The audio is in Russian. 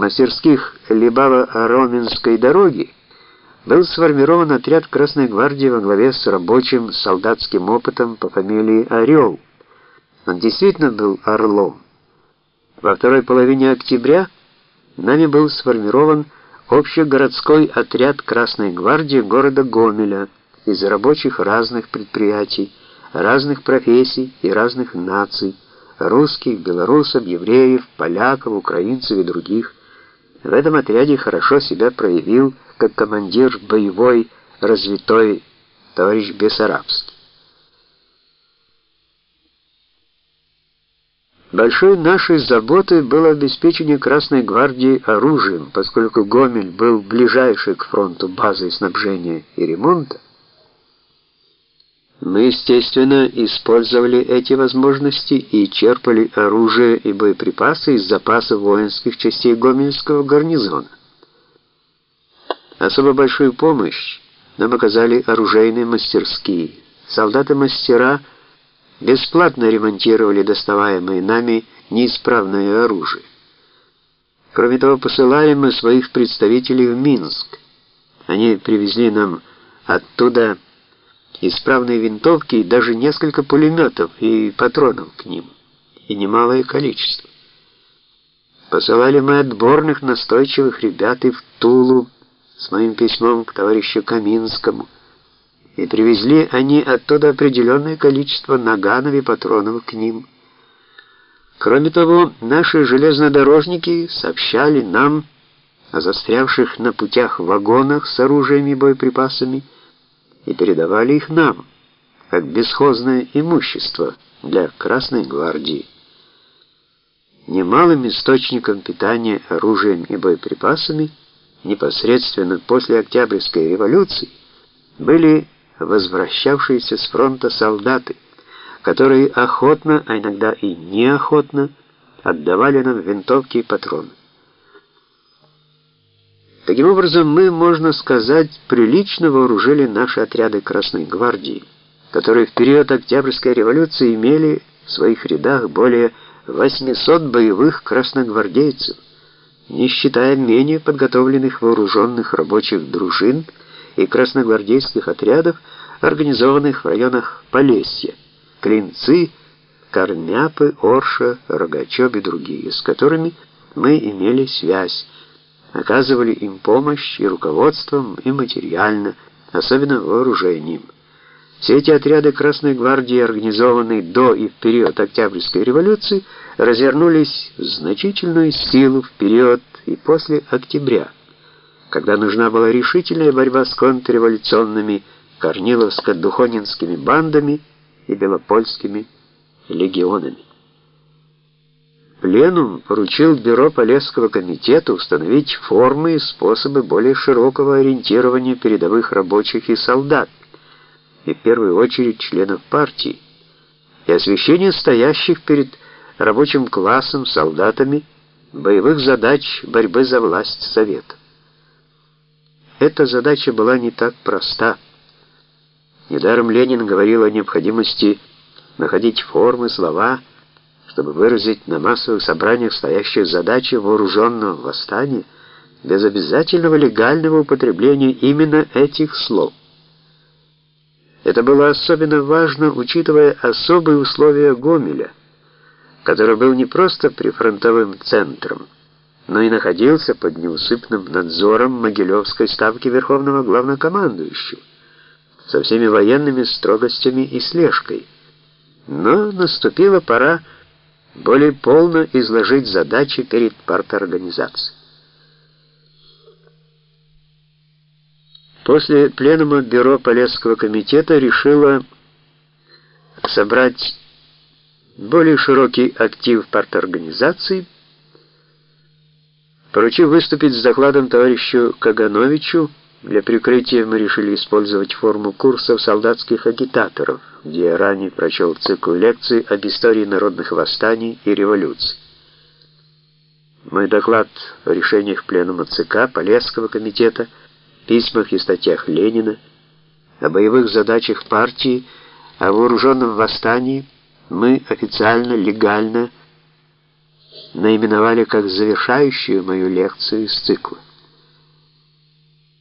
мастерских Либава-Роменской дороги был сформирован отряд Красной гвардии во главе с рабочим солдатским опытом по фамилии Орел. Он действительно был орлом. Во второй половине октября нами был сформирован общегородской отряд Красной гвардии города Гомеля из рабочих разных предприятий, разных профессий и разных наций, русских, белорусов, евреев, поляков, украинцев и других. В этом отряде хорошо себя проявил как командир боевой развитой товарищ Бессарабский. Большой нашей заботой было обеспечение Красной гвардии оружием, поскольку Гомель был ближайшей к фронту базой снабжения и ремонта. Мы, естественно, использовали эти возможности и черпали оружие и боеприпасы из запасов воинских частей Гомельского гарнизона. Особо большую помощь нам оказали оружейные мастерские. Солдаты-мастера бесплатно ремонтировали доставаемое нами неисправное оружие. Кроме того, посылали мы своих представителей в Минск. Они привезли нам оттуда исправные винтовки и даже несколько пулеметов и патронов к ним, и немалое количество. Посылали мы отборных настойчивых ребят и в Тулу с моим письмом к товарищу Каминскому, и привезли они оттуда определенное количество наганов и патронов к ним. Кроме того, наши железнодорожники сообщали нам о застрявших на путях вагонах с оружием и боеприпасами, и передавали их нам, как бесхозное имущество для Красной гвардии. Немалым источником питания оружием и боеприпасами непосредственно после Октябрьской революции были возвращавшиеся с фронта солдаты, которые охотно, а иногда и неохотно отдавали нам винтовки и патроны. Таким образом, мы, можно сказать, прилично вооружили наши отряды Красной гвардии, которые в период Октябрьской революции имели в своих рядах более 800 боевых красногвардейцев, не считая менее подготовленных вооруженных рабочих дружин и красногвардейских отрядов, организованных в районах Полесья, Клинцы, Корняпы, Орша, Рогачев и другие, с которыми мы имели связь, оказывали им помощь и руководством, и материально, особенно вооружением. Все эти отряды Красной гвардии, организованные до и в период Октябрьской революции, развернулись в значительную силу в период и после октября, когда нужна была решительная борьба с контрреволюционными корниловско-духонинскими бандами и белопольскими легионами. Пленум поручил Бюро Полесского комитета установить формы и способы более широкого ориентирования передовых рабочих и солдат, и в первую очередь членов партии, и освещение стоящих перед рабочим классом, солдатами, боевых задач борьбы за власть Совета. Эта задача была не так проста. Недаром Ленин говорил о необходимости находить формы, слова, чтобы выразить на массовых собраниях стоящие задачи вооруженного восстания без обязательного легального употребления именно этих слов. Это было особенно важно, учитывая особые условия Гомеля, который был не просто прифронтовым центром, но и находился под неусыпным надзором Могилевской ставки Верховного Главнокомандующего со всеми военными строгостями и слежкой. Но наступила пора более полно изложить задачи перед парторганизацией. После пленума бюро Полесского комитета решило собрать более широкий актив парторганизации, поручив выступить с докладом товарищу Кагановичу для прикрытия мы решили использовать форму курсов солдатских агитаторов, где я прочел цикл лекций об истории народных восстаний и революций. Мой доклад о решениях Пленума ЦК, Полесского комитета, письмах и статьях Ленина, о боевых задачах партии, о вооруженном восстании мы официально, легально наименовали как завершающую мою лекцию из цикла.